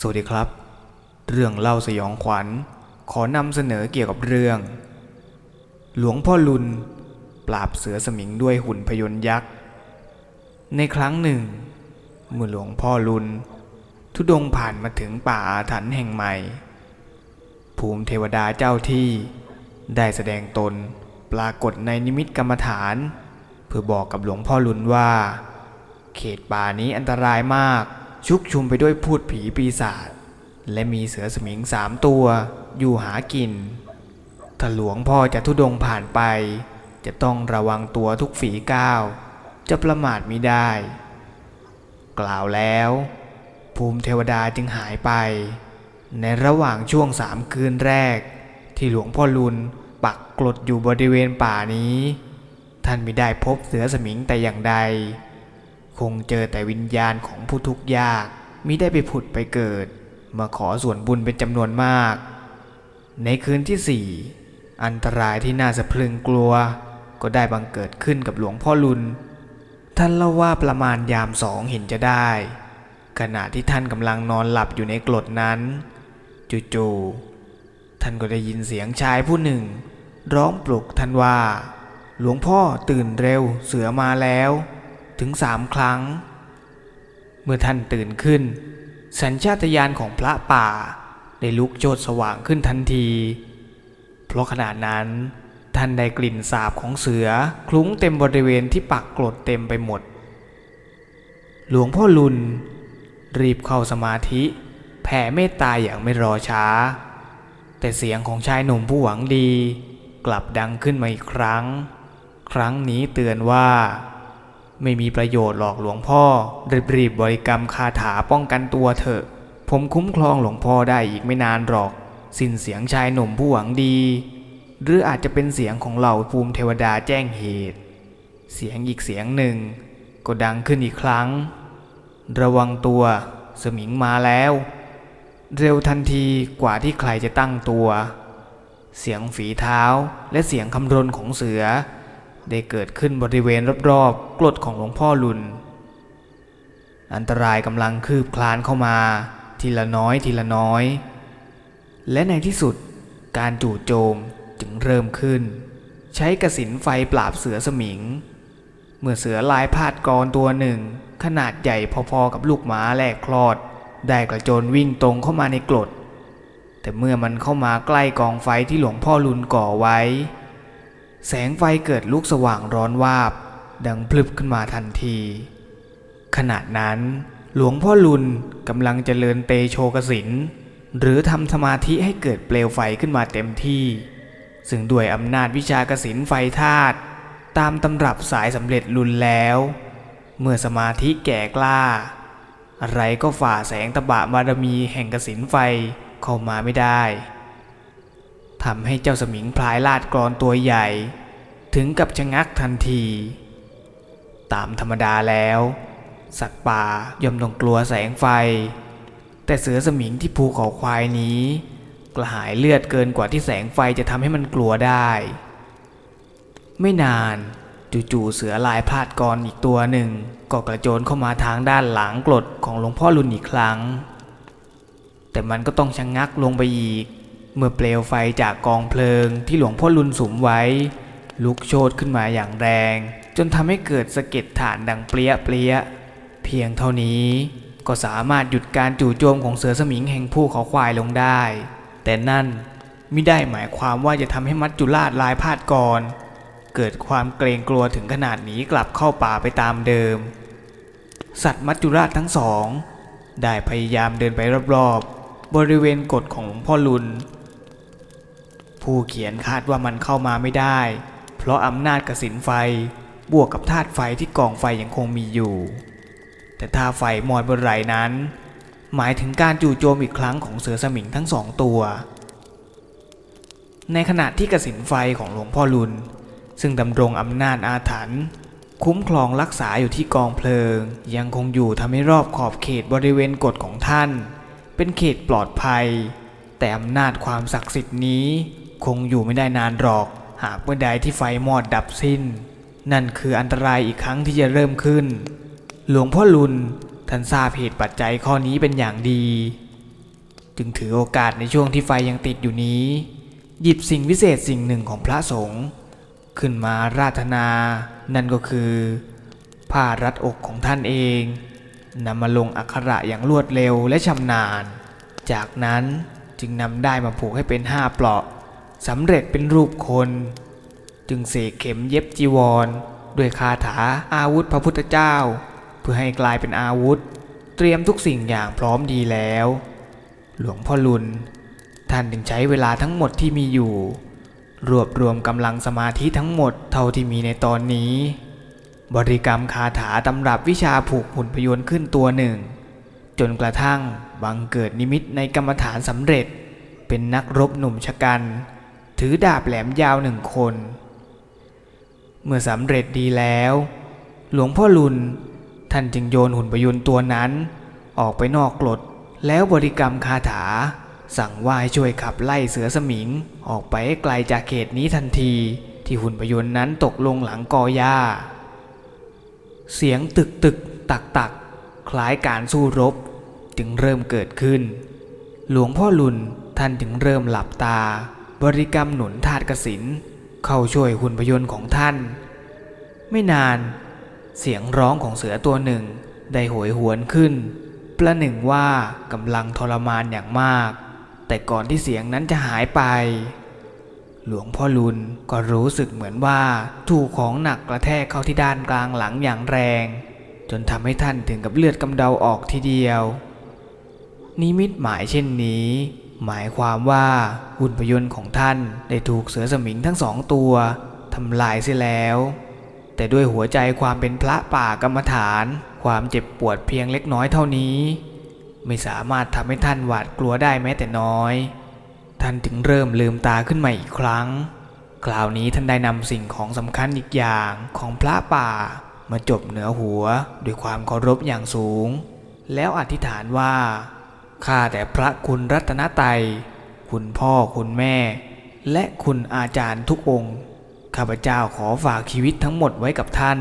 สวัสดีครับ เรื่องเล่าสยองขวัญ ขอนำเสนอเกี่ยวกับเรื่อง หลวงพ่อลุน ปราบเสือสมิงด้วยหุ่นพยนต์ยักษ์ ในครั้งหนึ่ง เมื่อหลวงพ่อลุน ทุดงผ่านมาถึงป่าอาถรรพ์แห่งใหม่ ภูมิเทวดาเจ้าที่ได้แสดงตนปรากฏในนิมิตกรรมฐาน เพื่อบอกกับหลวงพ่อลุนว่า เขตป่านี้อันตรายมาก ชุกชุมไปด้วยพูดผีปีศาจและมีเสือสมิงสามตัวอยู่หากิน ถ้าหลวงพ่อจะทุดงผ่านไป จะต้องระวังตัวทุกฝีก้าว จะประมาทมิได้ กล่าวแล้ว ภูมิเทวดาจึงหายไป ในระหว่างช่วงสามคืนแรก ที่หลวงพ่อลุนปักกลดอยู่บริเวณป่านี้ ท่านไม่ได้พบเสือสมิงแต่อย่างใด คงเจอแต่วิญญาณของผู้ทุกข์ยากมิได้ไปผุดไปเกิด มาขอส่วนบุญเป็นจำนวนมาก ในคืนที่สี่อันตรายที่น่าสะพรึงกลัว ก็ได้บังเกิดขึ้นกับหลวงพ่อลุน ท่านเล่าว่าประมาณยามสองเห็นจะได้ ขณะที่ท่านกำลังนอนหลับอยู่ในกรดนั้น จู่ๆท่านก็ได้ยินเสียงชายผู้หนึ่ง ร้องปลุกท่านว่า หลวงพ่อตื่นเร็วเสือมาแล้ว ถึงสามครั้ง เมื่อท่านตื่นขึ้น สัญชาตญาณของพระป่าได้ลุกโชดสว่างขึ้นทันที เพราะขณะนั้นท่านได้กลิ่นสาบของเสือคลุ้งเต็มบริเวณที่ปักกรดเต็มไปหมด หลวงพ่อลุน รีบเข้าสมาธิแผ่เมตตาอย่างไม่รอช้า แต่เสียงของชายหนุ่มผู้หวังดี กลับดังขึ้นมาอีกครั้ง ครั้งนี้เตือนว่า ไม่มีประโยชน์หรอกหลวงพ่อ รีบๆบริกรรมคาถาป้องกันตัวเถอะ ผมคุ้มครองหลวงพ่อได้อีกไม่นานหรอก สิ้นเสียงชายหนุ่มผู้หวังดี หรืออาจจะเป็นเสียงของเหล่าภูมิเทวดาแจ้งเหตุ เสียงอีกเสียงหนึ่ง ก็ดังขึ้นอีกครั้ง ระวังตัว สมิงมาแล้ว เร็วทันทีกว่าที่ใครจะตั้งตัว เสียงฝีเท้าและเสียงคำรนของเสือ ได้เกิดขึ้นบริเวณรอบๆกรดของหลวงพ่อลุน อันตรายกำลังคืบคลานเข้ามา ทีละน้อยทีละน้อย และในที่สุดการจู่โจมจึงเริ่มขึ้น ใช้กระสินไฟปราบเสือสมิง เมื่อเสือลายพาดกรตัวหนึ่ง ขนาดใหญ่พอๆกับลูกหมาแลกคลอด ได้กระโจนวิ่งตรงเข้ามาในกรดแต่เมื่อมันเข้ามาใกล้กองไฟที่หลวงพ่อลุนก่อไว้ แสงไฟเกิดลุกสว่างร้อนวาบ ดังพลึบขึ้นมาทันที ขณะนั้นหลวงพ่อลุนกำลังเจริญเตโชกสินหรือทำสมาธิให้เกิดเปลวไฟขึ้นมาเต็มที่ ซึ่งด้วยอำนาจวิชากสินไฟธาตุตามตำรับสายสำเร็จลุนแล้ว เมื่อสมาธิแก่กล้า อะไรก็ฝ่าแสงตะบะบารมีแห่งกสินไฟเข้ามาไม่ได้ ทำให้เจ้าสมิงพลายลาดกรอนตัวใหญ่ ถึงกับชะงักทันที ตามธรรมดาแล้ว สัตว์ป่าย่อมต้องกลัวแสงไฟ แต่เสือสมิงที่ภูเขาควายนี้ กระหายเลือดเกินกว่าที่แสงไฟจะทำให้มันกลัวได้ ไม่นานจู่ๆเสือลายพาดกรออีกตัวหนึ่ง ก็กระโจนเข้ามาทางด้านหลังกรดของหลวงพ่อรุนอีกครั้ง แต่มันก็ต้องชะงงักลงไปอีก เมื่อเปลวไฟจากกองเพลิงที่หลวงพ่อรุนสุมไว้ ลุกโชนขึ้นมาอย่างแรง จนทำให้เกิดสะเก็ดฐานดังเปรี้ยเปรี้ยเพียงเท่านี้ก็สามารถหยุดการจู่โจมของเสือสมิงแห่งภูเขาควายลงได้ แต่นั่นไม่ได้หมายความว่าจะทำให้มัจจุราชลายพาดกรเกิดความเกรงกลัวถึงขนาดหนีกลับเข้าป่าไปตามเดิม สัตว์มัจจุราชทั้งสอง ได้พยายามเดินไปรอบๆบริเวณกฎของหลวงพ่อลุน ผู้เขียนคาดว่ามันเข้ามาไม่ได้ เพราะอำนาจกสินไฟบวกกับธาตุไฟที่กองไฟยังคงมีอยู่ แต่ถ้าไฟมอดบนไหลนั้น หมายถึงการจู่โจมอีกครั้งของเสือสมิงทั้งสองตัว ในขณะที่กสินไฟของหลวงพ่อลุน ซึ่งดำรงอำนาจอาถรรพ์คุ้มครองรักษาอยู่ที่กองเพลิง ยังคงอยู่ทำให้รอบขอบเขตบริเวณกฎของท่าน เป็นเขตปลอดภัย แต่อำนาจความศักดิ์สิทธิ์นี้ คงอยู่ไม่ได้นานหรอก หากเมื่อใดที่ไฟมอดดับสิ้น นั่นคืออันตรายอีกครั้งที่จะเริ่มขึ้น หลวงพ่อลุนท่านทราบเหตุปัจจัยข้อนี้เป็นอย่างดี จึงถือโอกาสในช่วงที่ไฟยังติดอยู่นี้ หยิบสิ่งวิเศษสิ่งหนึ่งของพระสงฆ์ขึ้นมาราธนา นั่นก็คือผ้ารัดอกของท่านเองนำมาลงอักขระอย่างรวดเร็วและชำนาญ จากนั้นจึงนำได้มาผูกให้เป็นห้าเปลาะ สำเร็จเป็นรูปคน จึงเสกเข็มเย็บจีวร ด้วยคาถาอาวุธพระพุทธเจ้า เพื่อให้กลายเป็นอาวุธ เตรียมทุกสิ่งอย่างพร้อมดีแล้ว หลวงพ่อลุน ท่านจึงใช้เวลาทั้งหมดที่มีอยู่ รวบรวมกำลังสมาธิทั้งหมดเท่าที่มีในตอนนี้ บริกรรมคาถาตำรับวิชาผูกหุ่นพยนต์ขึ้นตัวหนึ่ง จนกระทั่งบังเกิดนิมิตในกรรมฐานสำเร็จ เป็นนักรบหนุ่มชะกัน ถือดาบแหลมยาวหนึ่งคน เมื่อสำเร็จดีแล้ว หลวงพ่อลุนท่านจึงโยนหุ่นพยุนตัวนั้น ออกไปนอกกรดแล้วบริกรรมคาถา สั่งว่าให้ช่วยขับไล่เสือสมิง ออกไปให้ไกลจากเขตนี้ทันที ที่หุ่นพยนต์นั้นตกลงหลังกอหญ้า เสียงตึกตึกตักตักคล้ายการสู้รบจึงเริ่มเกิดขึ้น หลวงพ่อลุนท่านจึงเริ่มหลับตา บริกรรมหนุนธาตุกสินเข้าช่วยหุ่นพยนต์ของท่าน ไม่นาน เสียงร้องของเสือตัวหนึ่งได้โหยหวนขึ้น ประหนึ่งว่ากำลังทรมานอย่างมาก แต่ก่อนที่เสียงนั้นจะหายไป หลวงพ่อลุนก็รู้สึกเหมือนว่าถูกของหนักกระแทกเข้าที่ด้านกลางหลังอย่างแรง จนทำให้ท่านถึงกับเลือดกำเดาออกทีเดียว นิมิตหมายเช่นนี้ หมายความว่าหุ่นพยนต์ของท่านได้ถูกเสือสมิงทั้งสองตัวทำลายเสียแล้ว แต่ด้วยหัวใจความเป็นพระป่ากรรมฐาน ความเจ็บปวดเพียงเล็กน้อยเท่านี้ ไม่สามารถทำให้ท่านหวาดกลัวได้แม้แต่น้อย ท่านจึงเริ่มลืมตาขึ้นมาอีกครั้ง คราวนี้ท่านได้นำสิ่งของสำคัญอีกอย่างของพระป่ามาจบเหนือหัวด้วยความเคารพอย่างสูง แล้วอธิษฐานว่า ข้าแต่พระคุณรัตนตรัยคุณพ่อคุณแม่ และคุณอาจารย์ทุกองค์ ข้าพเจ้าขอฝากชีวิตทั้งหมดไว้กับท่าน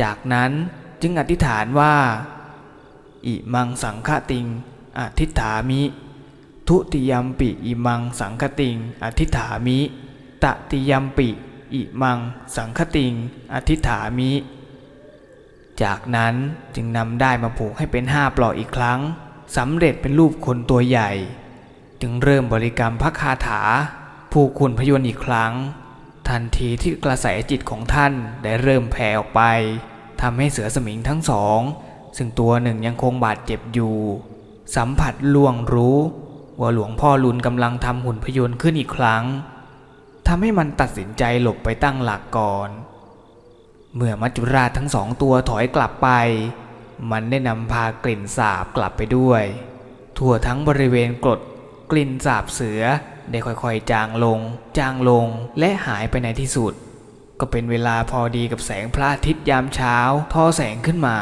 จากนั้นจึงอธิษฐานว่า อิมังสังฆติงอธิษฐามิ ทุติยมปิอิมังสังคติงอธิษฐามิตติยมปิอิมังสังคติงอธิษฐามิ จากนั้นจึงนำได้มาผูกให้เป็นห้าปลอกอีกครั้ง สำเร็จเป็นรูปคนตัวใหญ่ จึงเริ่มบริกรรมพระคาถา ผูกคุณพยนต์อีกครั้ง ทันทีที่กระแสจิตของท่านได้เริ่มแผ่ออกไปทำให้เสือสมิงทั้งสอง ซึ่งตัวหนึ่งยังคงบาดเจ็บอยู่ สัมผัสล่วงรู้ ว่าหลวงพ่อลุนกำลังทำหุ่นพยนต์ขึ้นอีกครั้งทำให้มันตัดสินใจหลบไปตั้งหลักก่อน เมื่อมัจจุราชทั้งสองตัวถอยกลับไป มันได้นำพากลิ่นสาบกลับไปด้วย ทั่วทั้งบริเวณกรดกลิ่นสาบเสือได้ค่อยๆ จางลง จางลงและหายไปในที่สุด ก็เป็นเวลาพอดีกับแสงพระอาทิตย์ยามเช้าทอแสงขึ้นมา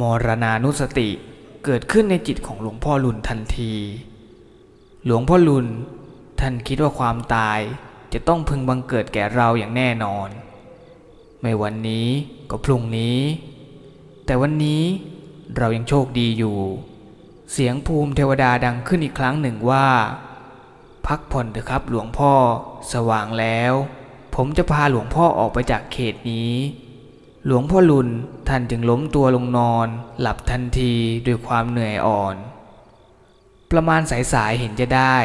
มรณานุสติเกิดขึ้นในจิตของหลวงพ่อลุนทันที หลวงพ่อลุนท่านคิดว่าความตายจะต้องพึงบังเกิดแก่เราอย่างแน่นอน ไม่วันนี้ก็พรุ่งนี้ แต่วันนี้เรายังโชคดีอยู่ เสียงภูมิเทวดาดังขึ้นอีกครั้งหนึ่งว่า พักผ่อนเถอะครับหลวงพ่อ สว่างแล้ว ผมจะพาหลวงพ่อออกไปจากเขตนี้ หลวงพ่อลุนท่านจึงล้มตัวลงนอน หลับทันทีด้วยความเหนื่อยอ่อน ประมาณสายๆเห็นจะได้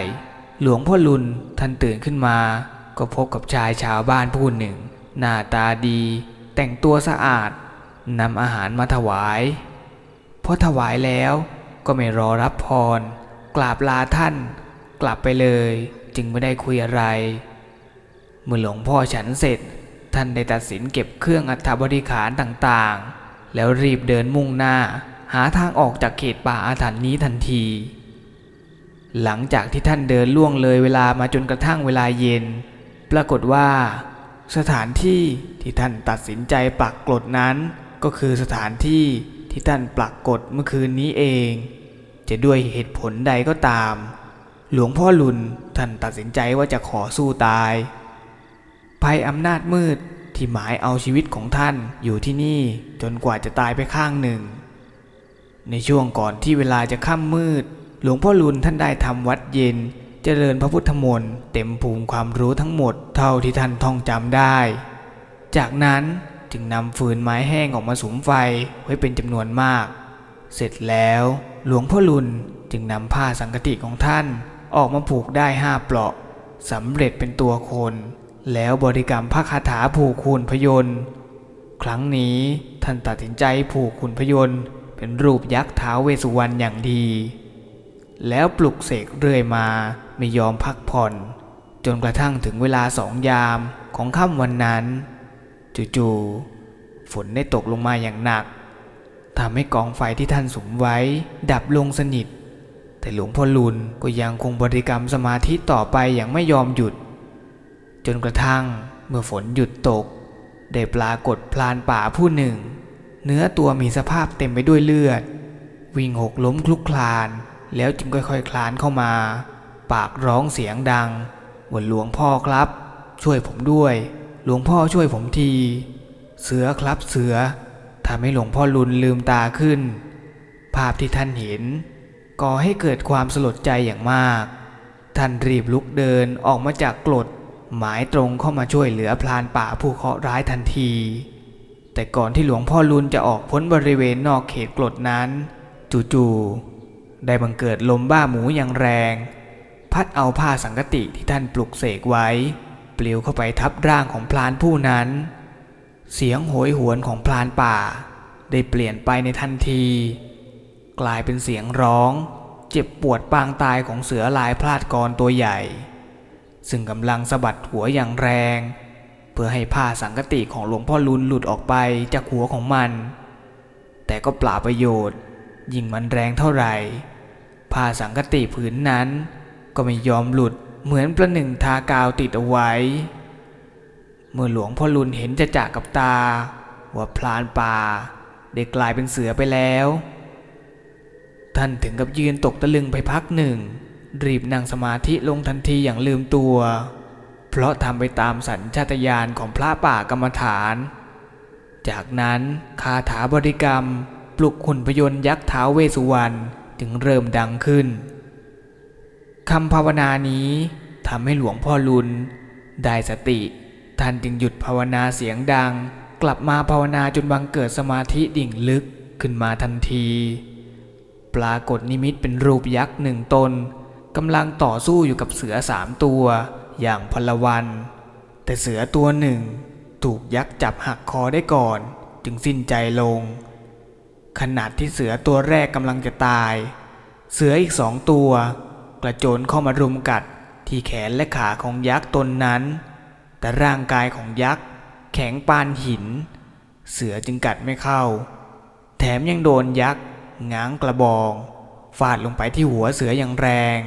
หลวงพ่อลุนท่านตื่นขึ้นมา ก็พบกับชายชาวบ้านผู้หนึ่ง หน้าตาดี แต่งตัวสะอาด นำอาหารมาถวายพอถวายแล้วก็ไม่รอรับพร กราบลาท่านกลับไปเลยจึงไม่ได้คุยอะไร เมื่อหลวงพ่อฉันเสร็จ ท่านได้ตัดสินเก็บเครื่องอัฐบริขารต่างๆ แล้วรีบเดินมุ่งหน้า หาทางออกจากเขตป่าอาถรรพ์นี้ทันที หลังจากที่ท่านเดินล่วงเลยเวลามาจนกระทั่งเวลาเย็น ปรากฏว่า สถานที่ที่ท่านตัดสินใจปักกรดนั้น ก็คือสถานที่ที่ท่านปักกรดเมื่อคืนนี้เอง จะด้วยเหตุผลใดก็ตาม หลวงพ่อลุนท่านตัดสินใจว่าจะขอสู้ตาย ภัยอำนาจมืดที่หมายเอาชีวิตของท่านอยู่ที่นี่จนกว่าจะตายไปข้างหนึ่ง ในช่วงก่อนที่เวลาจะค่ำมืด หลวงพ่อลุนท่านได้ทำวัดเย็นเจริญพระพุทธมนต์เต็มภูมิความรู้ทั้งหมดเท่าที่ท่านท่องจำได้ จากนั้น จึงนำฟืนไม้แห้งออกมาสุมไฟไว้เป็นจำนวนมาก เสร็จแล้วหลวงพ่อลุนจึงนำผ้าสังกติของท่านออกมาผูกได้ห้าเปลาะสำเร็จเป็นตัวคน แล้วบริกรรมพระคาถาผูกคุณพยนต์ครั้งนี้ท่านตัดสินใจผูกคุณพยนต์เป็นรูปยักษ์ท้าเวสุวรรณอย่างดี แล้วปลุกเสกเรื่อยมาไม่ยอมพักผ่อน จนกระทั่งถึงเวลาสองยามของค่ำวันนั้น จู่ๆฝนได้ตกลงมาอย่างหนักทำให้กองไฟที่ท่านสุมไว้ ดับลงสนิท แต่หลวงพ่อลุนก็ยังคงบริกรรมสมาธิต่อไปอย่างไม่ยอมหยุด จนกระทั่งเมื่อฝนหยุดตก ได้ปรากฏพลานป่าผู้หนึ่ง เนื้อตัวมีสภาพเต็มไปด้วยเลือด วิ่งหกล้มคลุกคลาน แล้วจึงค่อยๆคลานเข้ามา ปากร้องเสียงดังว่าหลวงพ่อครับ ช่วยผมด้วย หลวงพ่อช่วยผมที เสือครับเสือทำให้หลวงพ่อลุนลืมตาขึ้น ภาพที่ท่านเห็นก่อให้เกิดความสลดใจอย่างมาก ท่านรีบลุกเดินออกมาจากกรดหมายตรงเข้ามาช่วยเหลือพลานป่าผู้เคราะห์ร้ายทันที แต่ก่อนที่หลวงพ่อลุนจะออกพ้นบริเวณนอกเขตกรดนั้น จู่ๆได้บังเกิดลมบ้าหมูอย่างแรง พัดเอาผ้าสังกติที่ท่านปลุกเสกไว้ ลิวเข้าไปทับร่างของพลานผู้นั้น เสียงโหยหวนของพลานป่า ได้เปลี่ยนไปในทันที กลายเป็นเสียงร้อง เจ็บปวดปางตายของเสือลายพลาดกรตัวใหญ่ ซึ่งกำลังสะบัดหัวอย่างแรง เพื่อให้ผ้าสังกติของหลวงพ่อลุนหลุดออกไปจากหัวของมัน แต่ก็เปล่าประโยชน์ ยิ่งมันแรงเท่าไหร่ผ้าสังกติผืนนั้นก็ไม่ยอมหลุด เหมือนประหนึ่งทากาวติดเอาไว้ เมื่อหลวงพ่อลุนเห็นจะจากกับตา ว่าพลานป่าได้กลายเป็นเสือไปแล้ว ท่านถึงกับยืนตกตะลึงไปพักหนึ่ง รีบนั่งสมาธิลงทันทีอย่างลืมตัว เพราะทำไปตามสัญชาตญาณของพระป่ากรรมฐาน จากนั้นคาถาบริกรรม ปลุกขุนพยนต์ยักษ์เท้าวเวสสุวรรณจึงเริ่มดังขึ้น คำภาวนานี้ทำให้หลวงพ่อลุนได้สติ ท่านจึงหยุดภาวนาเสียงดัง กลับมาภาวนาจนบังเกิดสมาธิดิ่งลึกขึ้นมาทันที ปรากฏนิมิตเป็นรูปยักษ์หนึ่งตนกำลังต่อสู้อยู่กับเสือสามตัวอย่างพลวัน แต่เสือตัวหนึ่ง ถูกยักษ์จับหักคอได้ก่อน จึงสิ้นใจลงขณะที่เสือตัวแรกกำลังจะตาย เสืออีกสองตัว กระโจนเข้ามารุมกัดที่แขนและขาของยักษ์ตนนั้น แต่ร่างกายของยักษ์แข็งปานหิน เสือจึงกัดไม่เข้า แถมยังโดนยักษ์ง้างกระบองฟาดลงไปที่หัวเสืออย่างแรง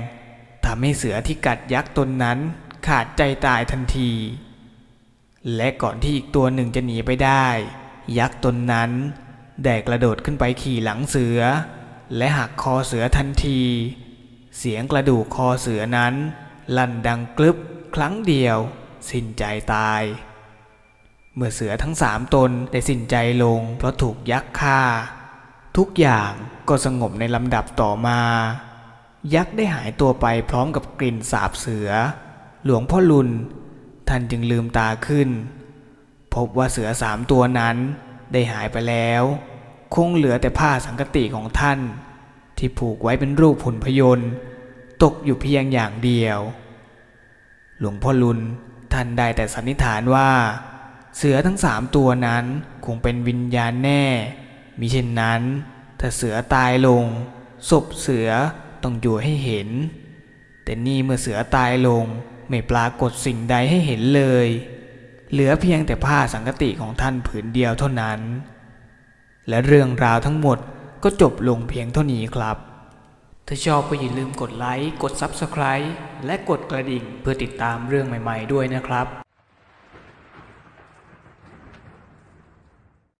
ทำให้เสือที่กัดยักษ์ตนนั้นขาดใจตายทันที และก่อนที่อีกตัวหนึ่งจะหนีไปได้ ยักษ์ตนนั้นได้กระโดดขึ้นไปขี่หลังเสือ และหักคอเสือทันที เสียงกระดูกคอเสือนั้น ลั่นดังกลึบครั้งเดียว สิ้นใจตาย เมื่อเสือทั้งสามตนได้สิ้นใจลง เพราะถูกยักษ์ฆ่า ทุกอย่างก็สงบในลำดับต่อมา ยักษ์ได้หายตัวไปพร้อมกับกลิ่นสาบเสือ หลวงพ่อลุนท่านจึงลืมตาขึ้น พบว่าเสือสามตัวนั้นได้หายไปแล้ว คงเหลือแต่ผ้าสังกติของท่าน ที่ผูกไว้เป็นรูปหุ่นพยนต์ ตกอยู่เพียงอย่างเดียว หลวงพ่อลุนท่านได้แต่สันนิษฐานว่า เสือทั้งสามตัวนั้นคงเป็นวิญญาณแน่ มิเช่นนั้น ถ้าเสือตายลง ศพเสือต้องอยู่ให้เห็น แต่นี่เมื่อเสือตายลงไม่ปรากฏสิ่งใดให้เห็นเลย เหลือเพียงแต่ผ้าสังกติของท่านผืนเดียวเท่านั้น และเรื่องราวทั้งหมด ก็จบลงเพียงเท่านี้ครับ ถ้าชอบก็อย่าลืมกดไลค์ กด Subscribe และกดกระดิ่งเพื่อติดตามเรื่องใหม่ ๆ ด้วยนะครับ